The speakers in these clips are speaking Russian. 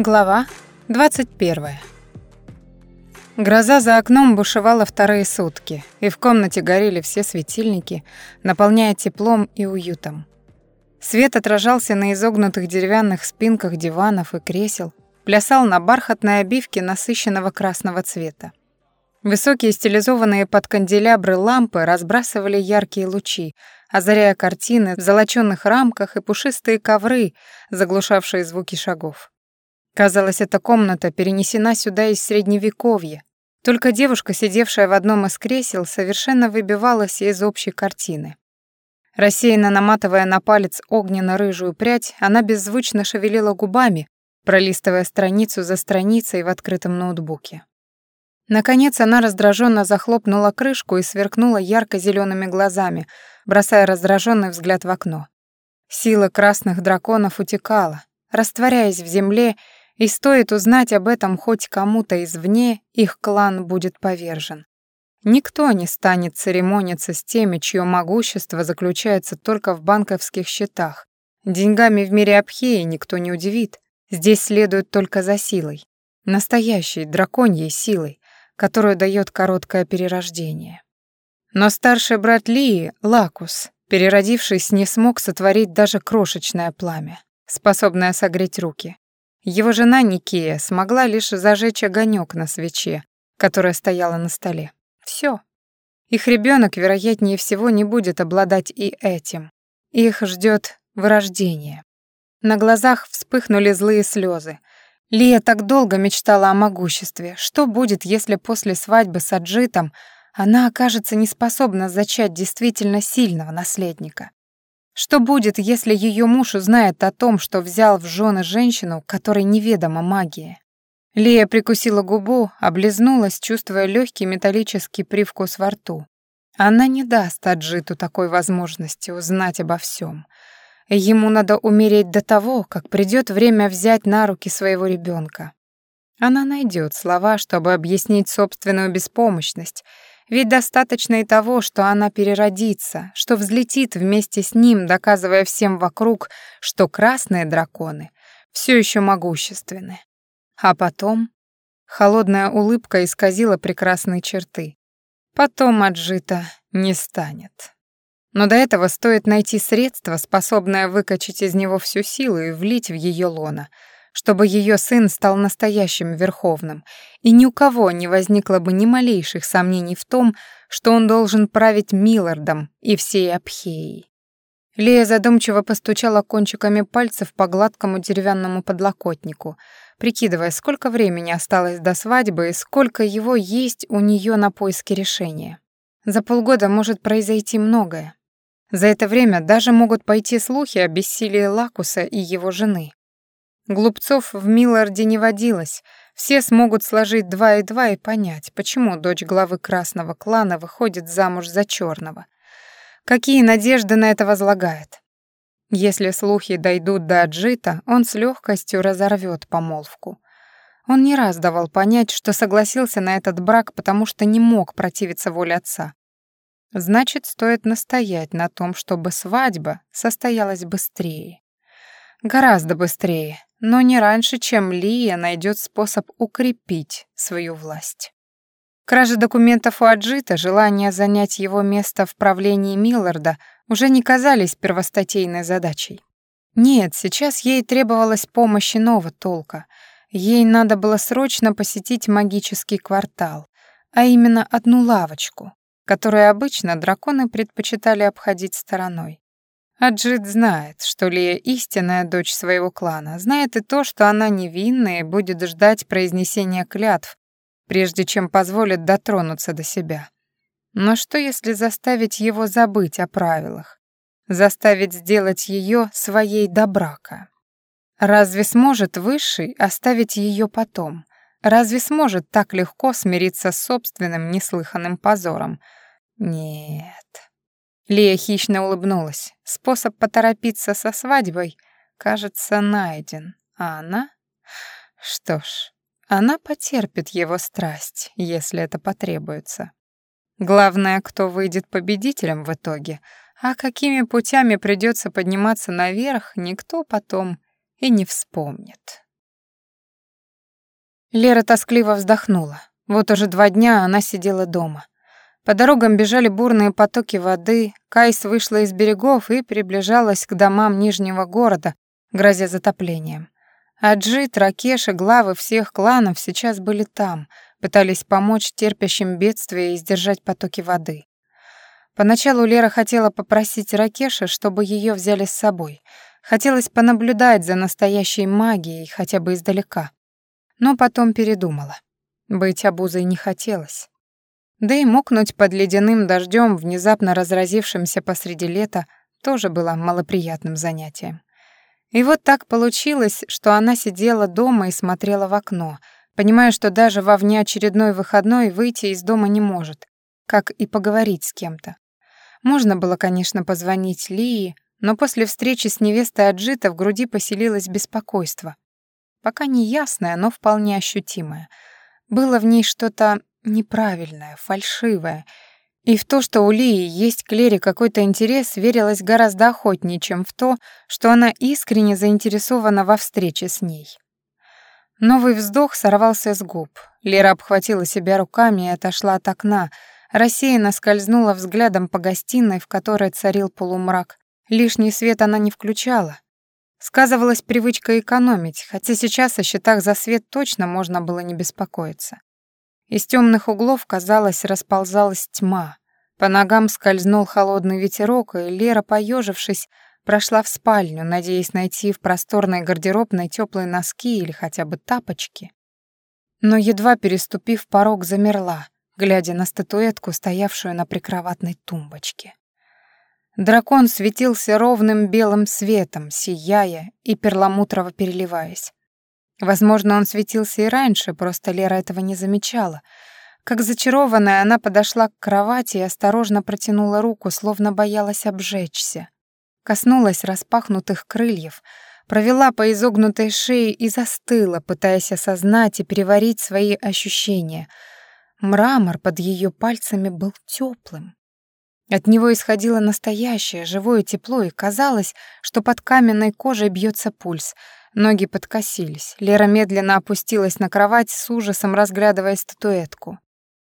Глава 21. Гроза за окном бушевала вторые сутки, и в комнате горели все светильники, наполняя теплом и уютом. Свет отражался на изогнутых деревянных спинках диванов и кресел, плясал на бархатной обивке насыщенного красного цвета. Высокие стилизованные под канделябры лампы разбрасывали яркие лучи, озаряя картины в золочёных рамках и пушистые ковры, заглушавшие звуки шагов. Казалось, эта комната перенесена сюда из Средневековья. Только девушка, сидевшая в одном из кресел, совершенно выбивалась из общей картины. Рассеянно наматывая на палец огненно-рыжую прядь, она беззвучно шевелила губами, пролистывая страницу за страницей в открытом ноутбуке. Наконец она раздраженно захлопнула крышку и сверкнула ярко зелеными глазами, бросая раздраженный взгляд в окно. Сила красных драконов утекала, растворяясь в земле и стоит узнать об этом хоть кому-то извне, их клан будет повержен. Никто не станет церемониться с теми, чье могущество заключается только в банковских счетах. Деньгами в мире Абхеи никто не удивит. Здесь следует только за силой. Настоящей драконьей силой, которую дает короткое перерождение. Но старший брат Лии, Лакус, переродившись, не смог сотворить даже крошечное пламя, способное согреть руки. Его жена Никея смогла лишь зажечь огонек на свече, которая стояла на столе. Все. Их ребенок, вероятнее всего, не будет обладать и этим. Их ждет вырождение. На глазах вспыхнули злые слезы. Лия так долго мечтала о могуществе. Что будет, если после свадьбы с Аджитом она окажется неспособна зачать действительно сильного наследника? Что будет, если ее муж узнает о том, что взял в жены женщину, которой неведома магия? Лия прикусила губу, облизнулась, чувствуя легкий металлический привкус во рту. Она не даст Аджиту такой возможности узнать обо всем. Ему надо умереть до того, как придет время взять на руки своего ребенка. Она найдет слова, чтобы объяснить собственную беспомощность ведь достаточно и того, что она переродится, что взлетит вместе с ним, доказывая всем вокруг, что красные драконы все еще могущественны. А потом холодная улыбка исказила прекрасные черты. Потом отжито не станет. Но до этого стоит найти средство, способное выкачать из него всю силу и влить в ее лона — чтобы ее сын стал настоящим верховным, и ни у кого не возникло бы ни малейших сомнений в том, что он должен править Миллардом и всей Абхеей. Лея задумчиво постучала кончиками пальцев по гладкому деревянному подлокотнику, прикидывая, сколько времени осталось до свадьбы и сколько его есть у нее на поиске решения. За полгода может произойти многое. За это время даже могут пойти слухи о бессилии Лакуса и его жены. Глупцов в Милларде не водилось. Все смогут сложить два и два и понять, почему дочь главы красного клана выходит замуж за черного. Какие надежды на это возлагает? Если слухи дойдут до Аджита, он с легкостью разорвет помолвку. Он не раз давал понять, что согласился на этот брак, потому что не мог противиться воле отца. Значит, стоит настоять на том, чтобы свадьба состоялась быстрее. Гораздо быстрее, но не раньше, чем Лия найдет способ укрепить свою власть. Кража документов у Аджита, желание занять его место в правлении Милларда уже не казались первостатейной задачей. Нет, сейчас ей требовалась помощь иного толка. Ей надо было срочно посетить магический квартал, а именно одну лавочку, которую обычно драконы предпочитали обходить стороной. Аджит знает, что Лия истинная дочь своего клана, знает и то, что она невинна и будет ждать произнесения клятв, прежде чем позволит дотронуться до себя. Но что, если заставить его забыть о правилах? Заставить сделать ее своей до брака? Разве сможет Высший оставить ее потом? Разве сможет так легко смириться с собственным неслыханным позором? Нет. Лия хищно улыбнулась. Способ поторопиться со свадьбой, кажется, найден. А она? Что ж, она потерпит его страсть, если это потребуется. Главное, кто выйдет победителем в итоге, а какими путями придется подниматься наверх, никто потом и не вспомнит. Лера тоскливо вздохнула. Вот уже два дня она сидела дома. По дорогам бежали бурные потоки воды, Кайс вышла из берегов и приближалась к домам Нижнего города, грозя затоплением. Аджит, Ракеш и главы всех кланов сейчас были там, пытались помочь терпящим бедствия и сдержать потоки воды. Поначалу Лера хотела попросить Ракеша, чтобы ее взяли с собой. Хотелось понаблюдать за настоящей магией хотя бы издалека. Но потом передумала. Быть обузой не хотелось. Да и мокнуть под ледяным дождем, внезапно разразившимся посреди лета, тоже было малоприятным занятием. И вот так получилось, что она сидела дома и смотрела в окно, понимая, что даже во внеочередной выходной выйти из дома не может, как и поговорить с кем-то. Можно было, конечно, позвонить Лии, но после встречи с невестой Аджита в груди поселилось беспокойство. Пока не ясное, но вполне ощутимое. Было в ней что-то Неправильное, фальшивое, И в то, что у Лии есть к Лере какой-то интерес, верилось гораздо охотнее, чем в то, что она искренне заинтересована во встрече с ней. Новый вздох сорвался с губ. Лера обхватила себя руками и отошла от окна, рассеянно скользнула взглядом по гостиной, в которой царил полумрак. Лишний свет она не включала. Сказывалась привычка экономить, хотя сейчас о счетах за свет точно можно было не беспокоиться. Из темных углов, казалось, расползалась тьма. По ногам скользнул холодный ветерок, и Лера, поежившись, прошла в спальню, надеясь найти в просторной гардеробной теплые носки или хотя бы тапочки. Но едва переступив порог, замерла, глядя на статуэтку, стоявшую на прикроватной тумбочке. Дракон светился ровным белым светом, сияя и перламутрово переливаясь. Возможно, он светился и раньше, просто Лера этого не замечала. Как зачарованная, она подошла к кровати и осторожно протянула руку, словно боялась обжечься. Коснулась распахнутых крыльев, провела по изогнутой шее и застыла, пытаясь осознать и переварить свои ощущения. Мрамор под ее пальцами был теплым. От него исходило настоящее, живое тепло, и казалось, что под каменной кожей бьется пульс — Ноги подкосились. Лера медленно опустилась на кровать с ужасом, разглядывая статуэтку.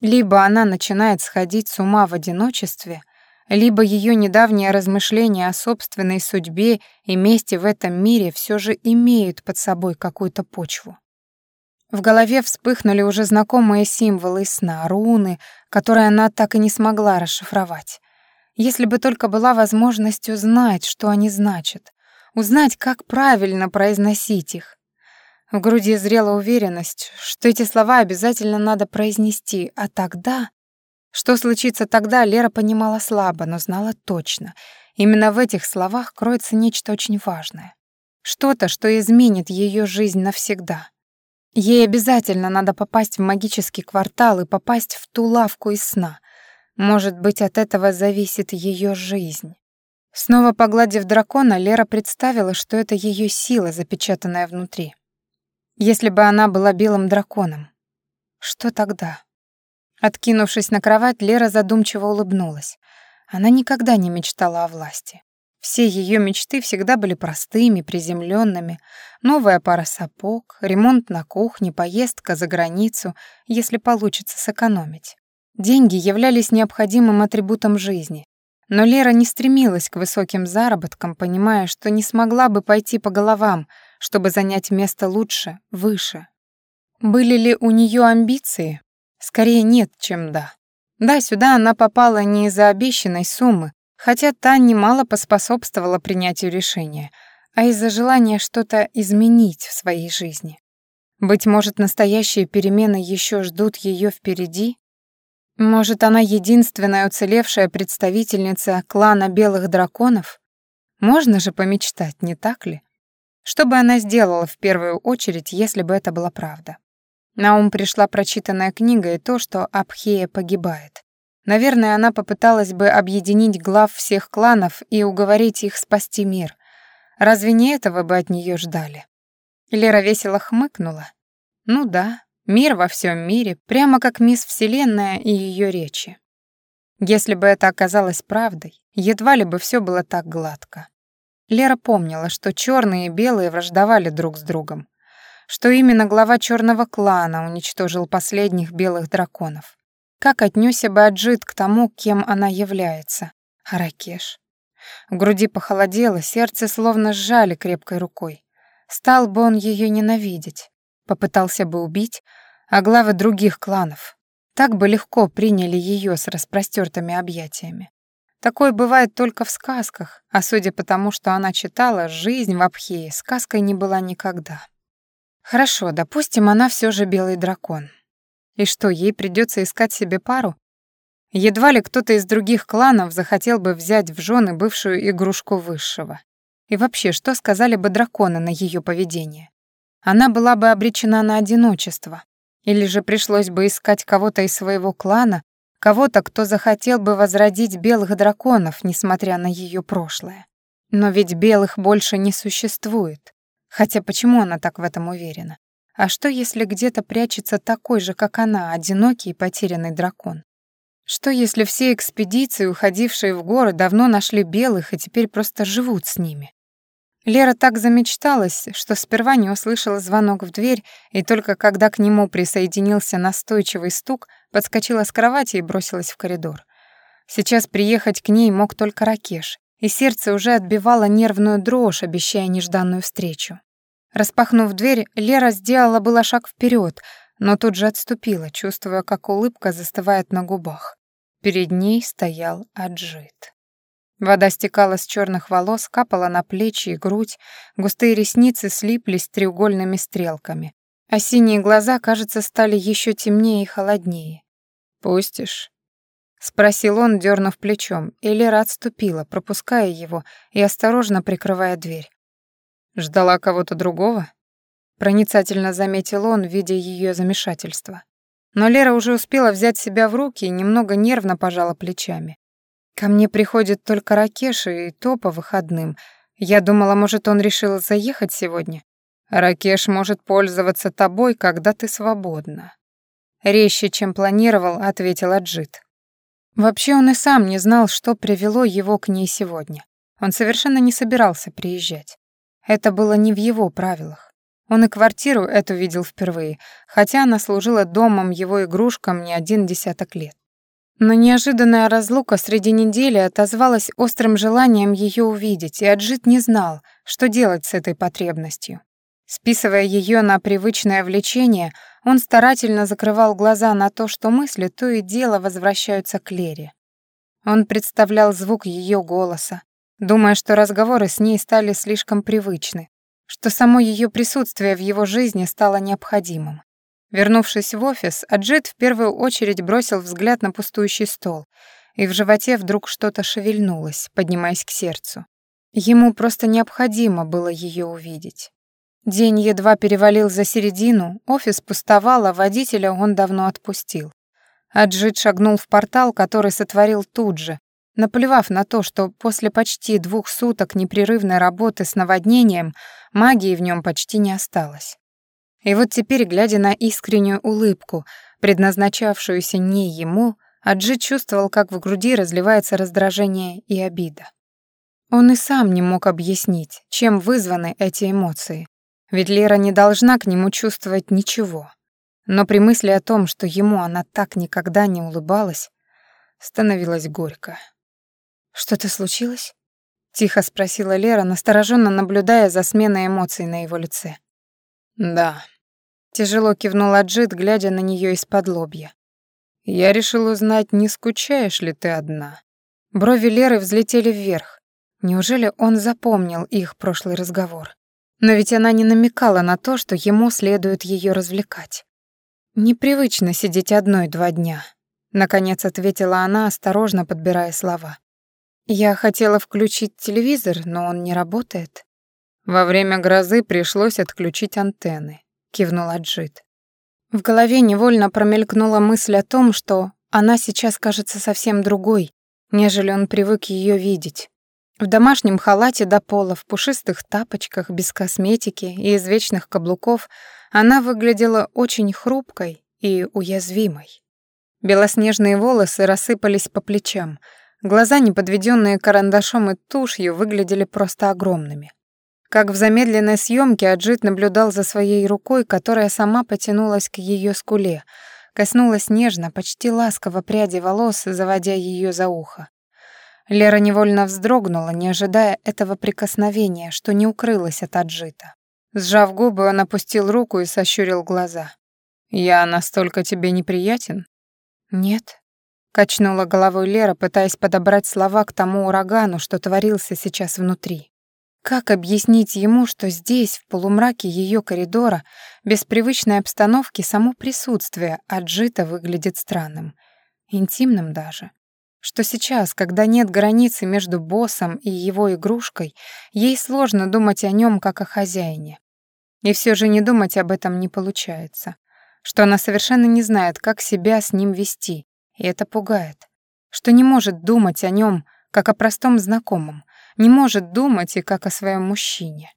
Либо она начинает сходить с ума в одиночестве, либо ее недавние размышления о собственной судьбе и месте в этом мире все же имеют под собой какую-то почву. В голове вспыхнули уже знакомые символы сна, руны, которые она так и не смогла расшифровать. Если бы только была возможность узнать, что они значат, узнать, как правильно произносить их. В груди зрела уверенность, что эти слова обязательно надо произнести, а тогда... Что случится тогда, Лера понимала слабо, но знала точно. Именно в этих словах кроется нечто очень важное. Что-то, что изменит ее жизнь навсегда. Ей обязательно надо попасть в магический квартал и попасть в ту лавку из сна. Может быть, от этого зависит ее жизнь. Снова погладив дракона, Лера представила, что это ее сила, запечатанная внутри. Если бы она была белым драконом, что тогда? Откинувшись на кровать, Лера задумчиво улыбнулась. Она никогда не мечтала о власти. Все ее мечты всегда были простыми, приземленными. Новая пара сапог, ремонт на кухне, поездка за границу, если получится сэкономить. Деньги являлись необходимым атрибутом жизни, но Лера не стремилась к высоким заработкам, понимая, что не смогла бы пойти по головам, чтобы занять место лучше, выше. Были ли у нее амбиции? Скорее нет, чем да. Да, сюда она попала не из-за обещанной суммы, хотя та немало поспособствовала принятию решения, а из-за желания что-то изменить в своей жизни. Быть может, настоящие перемены еще ждут ее впереди? Может, она единственная уцелевшая представительница клана белых драконов? Можно же помечтать, не так ли? Что бы она сделала в первую очередь, если бы это была правда? На ум пришла прочитанная книга и то, что Абхея погибает. Наверное, она попыталась бы объединить глав всех кланов и уговорить их спасти мир. Разве не этого бы от нее ждали? Лера весело хмыкнула. Ну да, Мир во всем мире, прямо как мисс Вселенная и ее речи. Если бы это оказалось правдой, едва ли бы все было так гладко. Лера помнила, что черные и белые враждовали друг с другом, что именно глава черного клана уничтожил последних белых драконов. Как отнесся бы Аджит к тому, кем она является? Аракеш. В груди похолодело, сердце словно сжали крепкой рукой. Стал бы он ее ненавидеть. попытался бы убить, а главы других кланов. Так бы легко приняли ее с распростертыми объятиями. Такое бывает только в сказках, а судя по тому, что она читала, жизнь в Абхее сказкой не была никогда. Хорошо, допустим, она все же белый дракон. И что, ей придется искать себе пару? Едва ли кто-то из других кланов захотел бы взять в жены бывшую игрушку высшего. И вообще, что сказали бы драконы на ее поведение? Она была бы обречена на одиночество. Или же пришлось бы искать кого-то из своего клана, кого-то, кто захотел бы возродить белых драконов, несмотря на ее прошлое. Но ведь белых больше не существует. Хотя почему она так в этом уверена? А что, если где-то прячется такой же, как она, одинокий и потерянный дракон? Что, если все экспедиции, уходившие в горы, давно нашли белых и теперь просто живут с ними? Лера так замечталась, что сперва не услышала звонок в дверь, и только когда к нему присоединился настойчивый стук, подскочила с кровати и бросилась в коридор. Сейчас приехать к ней мог только Ракеш, и сердце уже отбивало нервную дрожь, обещая нежданную встречу. Распахнув дверь, Лера сделала было шаг вперед, но тут же отступила, чувствуя, как улыбка застывает на губах. Перед ней стоял Аджит. Вода стекала с черных волос, капала на плечи и грудь, густые ресницы слиплись треугольными стрелками, а синие глаза, кажется, стали еще темнее и холоднее. «Пустишь?» — спросил он, дернув плечом, и Лера отступила, пропуская его и осторожно прикрывая дверь. «Ждала кого-то другого?» Проницательно заметил он, видя ее замешательство. Но Лера уже успела взять себя в руки и немного нервно пожала плечами. Ко мне приходит только Ракеш и то по выходным. Я думала, может, он решил заехать сегодня. Ракеш может пользоваться тобой, когда ты свободна. Резче, чем планировал, ответил Аджит. Вообще он и сам не знал, что привело его к ней сегодня. Он совершенно не собирался приезжать. Это было не в его правилах. Он и квартиру эту видел впервые, хотя она служила домом его игрушкам не один десяток лет. Но неожиданная разлука среди недели отозвалась острым желанием ее увидеть, и Аджит не знал, что делать с этой потребностью. Списывая ее на привычное влечение, он старательно закрывал глаза на то, что мысли то и дело возвращаются к Лере. Он представлял звук ее голоса, думая, что разговоры с ней стали слишком привычны, что само ее присутствие в его жизни стало необходимым. Вернувшись в офис, Аджит в первую очередь бросил взгляд на пустующий стол, и в животе вдруг что-то шевельнулось, поднимаясь к сердцу. Ему просто необходимо было ее увидеть. День едва перевалил за середину, офис пустовал, а водителя он давно отпустил. Аджит шагнул в портал, который сотворил тут же, наплевав на то, что после почти двух суток непрерывной работы с наводнением магии в нем почти не осталось. И вот теперь, глядя на искреннюю улыбку, предназначавшуюся не ему, Аджи чувствовал, как в груди разливается раздражение и обида. Он и сам не мог объяснить, чем вызваны эти эмоции. Ведь Лера не должна к нему чувствовать ничего. Но при мысли о том, что ему она так никогда не улыбалась, становилось горько. «Что-то случилось?» — тихо спросила Лера, настороженно наблюдая за сменой эмоций на его лице. «Да», Тяжело кивнул Аджит, глядя на нее из-под лобья. «Я решил узнать, не скучаешь ли ты одна?» Брови Леры взлетели вверх. Неужели он запомнил их прошлый разговор? Но ведь она не намекала на то, что ему следует ее развлекать. «Непривычно сидеть одной два дня», — наконец ответила она, осторожно подбирая слова. «Я хотела включить телевизор, но он не работает». Во время грозы В голове невольно промелькнула мысль о том, что она сейчас кажется совсем другой, нежели он привык ее видеть. В домашнем халате до пола, в пушистых тапочках, без косметики и извечных каблуков она выглядела очень хрупкой и уязвимой. Белоснежные волосы рассыпались по плечам, глаза, не карандашом и тушью, выглядели просто огромными. Как в замедленной съемке Аджит наблюдал за своей рукой, которая сама потянулась к ее скуле, коснулась нежно, почти ласково пряди волос, заводя ее за ухо. Лера невольно вздрогнула, не ожидая этого прикосновения, что не укрылось от Аджита. Сжав губы, он опустил руку и сощурил глаза. «Я настолько тебе неприятен?» «Нет», — качнула головой Лера, пытаясь подобрать слова к тому урагану, что творился сейчас внутри. Как объяснить ему, что здесь, в полумраке ее коридора, без привычной обстановки само присутствие Аджита выглядит странным, интимным даже? Что сейчас, когда нет границы между боссом и его игрушкой, ей сложно думать о нем как о хозяине. И все же не думать об этом не получается. Что она совершенно не знает, как себя с ним вести, и это пугает. Что не может думать о нем как о простом знакомом, не может думать и как о своем мужчине.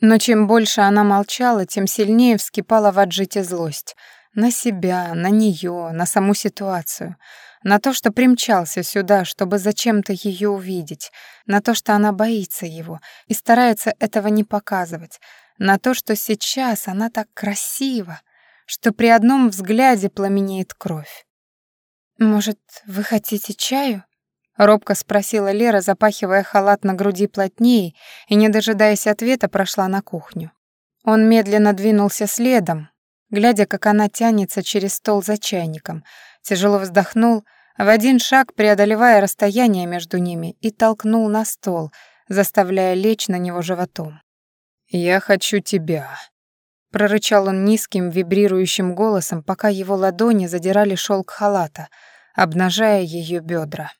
Но чем больше она молчала, тем сильнее вскипала в отжите злость. На себя, на нее, на саму ситуацию. На то, что примчался сюда, чтобы зачем-то ее увидеть. На то, что она боится его и старается этого не показывать. На то, что сейчас она так красива, что при одном взгляде пламенеет кровь. «Может, вы хотите чаю?» — Робко спросила Лера, запахивая халат на груди плотнее и, не дожидаясь ответа, прошла на кухню. Он медленно двинулся следом, глядя, как она тянется через стол за чайником, тяжело вздохнул, в один шаг преодолевая расстояние между ними, и толкнул на стол, заставляя лечь на него животом. «Я хочу тебя», — прорычал он низким, вибрирующим голосом, пока его ладони задирали шелк халата, обнажая ее бедра.